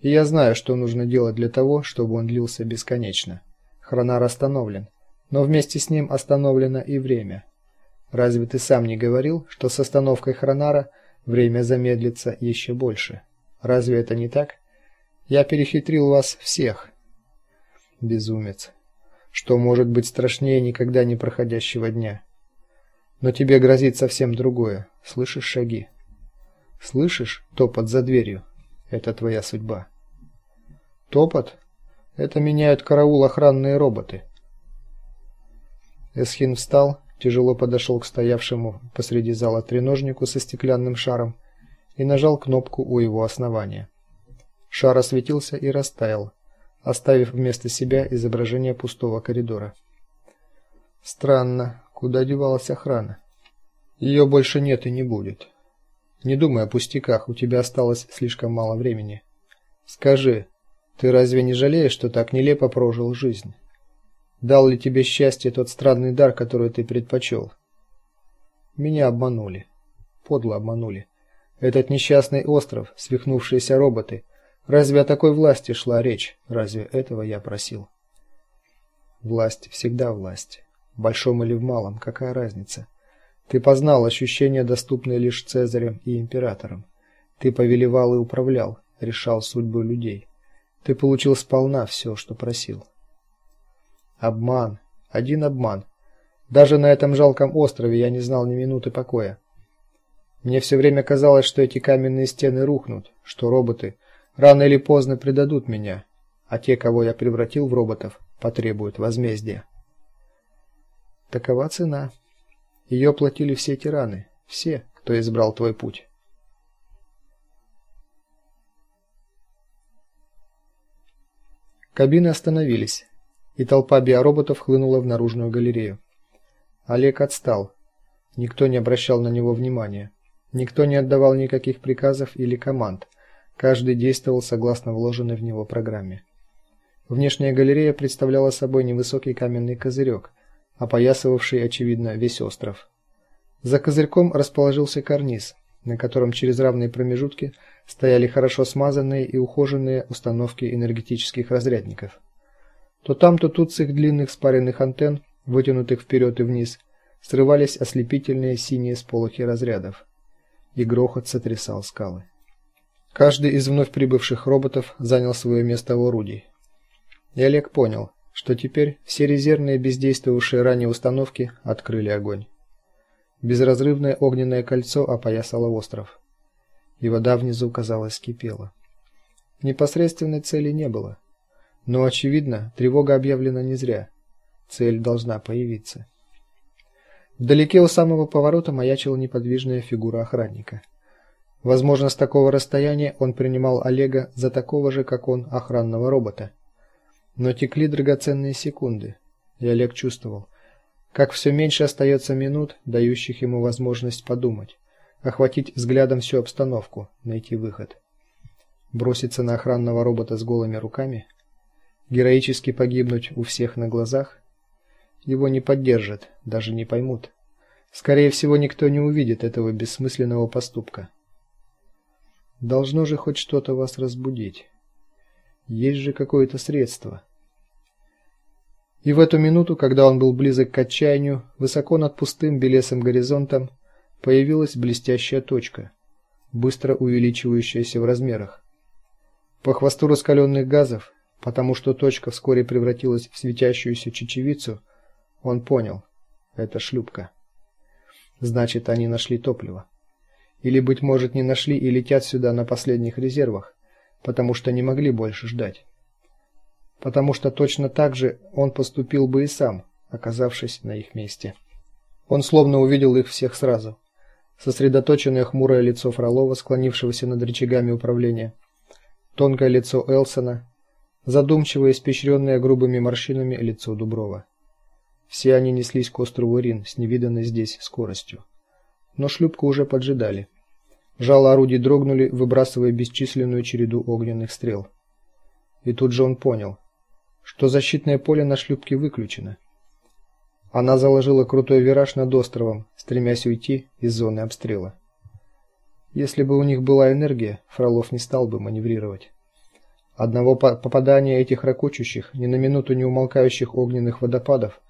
И я знаю, что нужно делать для того, чтобы он длился бесконечно. Хронар остановлен, но вместе с ним остановлено и время. Разве ты сам не говорил, что с остановкой хронара время замедлится еще больше? Разве это не так? Я перехитрил вас всех. Безумец. Что может быть страшнее никогда не проходящего дня? Но тебе грозит совсем другое. Слышишь шаги? Слышишь топот за дверью? Это твоя судьба. Топот это меняют караул охранные роботы. Эсхин встал, тяжело подошел к стоявшему посреди зала треножнику со стеклянным шаром и нажал кнопку у его основания. Шар осветился и растаял, оставив вместо себя изображение пустого коридора. Странно, куда девалась охрана? Ее больше нет и не будет. Не думай о пустяках, у тебя осталось слишком мало времени. Скажи, ты разве не жалеешь, что так нелепо прожил жизнь? Дал ли тебе счастье тот странный дар, который ты предпочел? Меня обманули. Подло обманули. Этот несчастный остров, свихнувшиеся роботы. Разве о такой власти шла речь? Разве этого я просил? Власть всегда власть. В большом или в малом, какая разница? Ты познал ощущения, доступные лишь цезарям и императорам. Ты повелевал и управлял, решал судьбы людей. Ты получил сполна все, что просил. Обман, один обман. Даже на этом жалком острове я не знал ни минуты покоя. Мне все время казалось, что эти каменные стены рухнут, что роботы рано или поздно предадут меня, а те, кого я превратил в роботов, потребуют возмездия. Такова цена. Ее платили все тираны, все, кто избрал твой путь. Кабины остановились и толпа биороботов хлынула в наружную галерею. Олег отстал. Никто не обращал на него внимания. Никто не отдавал никаких приказов или команд. Каждый действовал согласно вложенной в него программе. Внешняя галерея представляла собой невысокий каменный козырек, опоясывавший очевидно весь остров. За козырьком расположился карниз, на котором через равные промежутки стояли хорошо смазанные и ухоженные установки энергетических разрядников. То там, то тут с их длинных спаренных антенн, вытянутых вперед и вниз, срывались ослепительные синие сполохи разрядов. И грохот сотрясал скалы. Каждый из вновь прибывших роботов занял свое место в орудии. И Олег понял, что теперь все резервные бездействовавшие ранее установки открыли огонь. Безразрывное огненное кольцо опоясало остров, и вода внизу, казалось, кипела. Непосредственной цели не было. Но очевидно, тревога объявлена не зря. Цель должна появиться. Вдалеке у самого поворота маячила неподвижная фигура охранника. Возможно, с такого расстояния он принимал Олега за такого же, как он, охранного робота. Но текли драгоценные секунды, и Олег чувствовал, как все меньше остается минут, дающих ему возможность подумать, охватить взглядом всю обстановку, найти выход. Броситься на охранного робота с голыми руками героически погибнуть у всех на глазах, его не поддержат, даже не поймут. Скорее всего, никто не увидит этого бессмысленного поступка. Должно же хоть что-то вас разбудить. Есть же какое-то средство. И в эту минуту, когда он был близок к отчаянию, высоко над пустым белесым горизонтом появилась блестящая точка, быстро увеличивающаяся в размерах. По хвосту раскаленных газов потому что точка вскоре превратилась в светящуюся чечевицу, он понял это шлюпка. Значит, они нашли топливо. Или быть может, не нашли и летят сюда на последних резервах, потому что не могли больше ждать. Потому что точно так же он поступил бы и сам, оказавшись на их месте. Он словно увидел их всех сразу. Сосредоточенное хмурое лицо Фролова, склонившегося над рычагами управления, тонкое лицо Элсона, задумчиво испещренное грубыми морщинами лицо Дуброва. Все они неслись к острову Рин с невиданной здесь скоростью. Но шлюпку уже поджидали. Жало орудий дрогнули, выбрасывая бесчисленную череду огненных стрел. И тут же он понял, что защитное поле на шлюпке выключено. Она заложила крутой вираж над островом, стремясь уйти из зоны обстрела. Если бы у них была энергия, Фролов не стал бы маневрировать. Одного попадания этих ракочущих, ни на минуту не умолкающих огненных водопадов